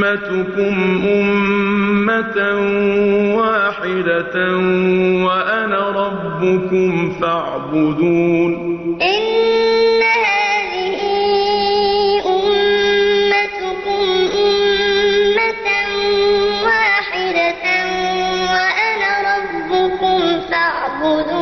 أمتكم أمة واحدة وأنا ربكم فاعبدون. إن هذه أمتكم أمة واحدة وأنا ربكم فاعبدون.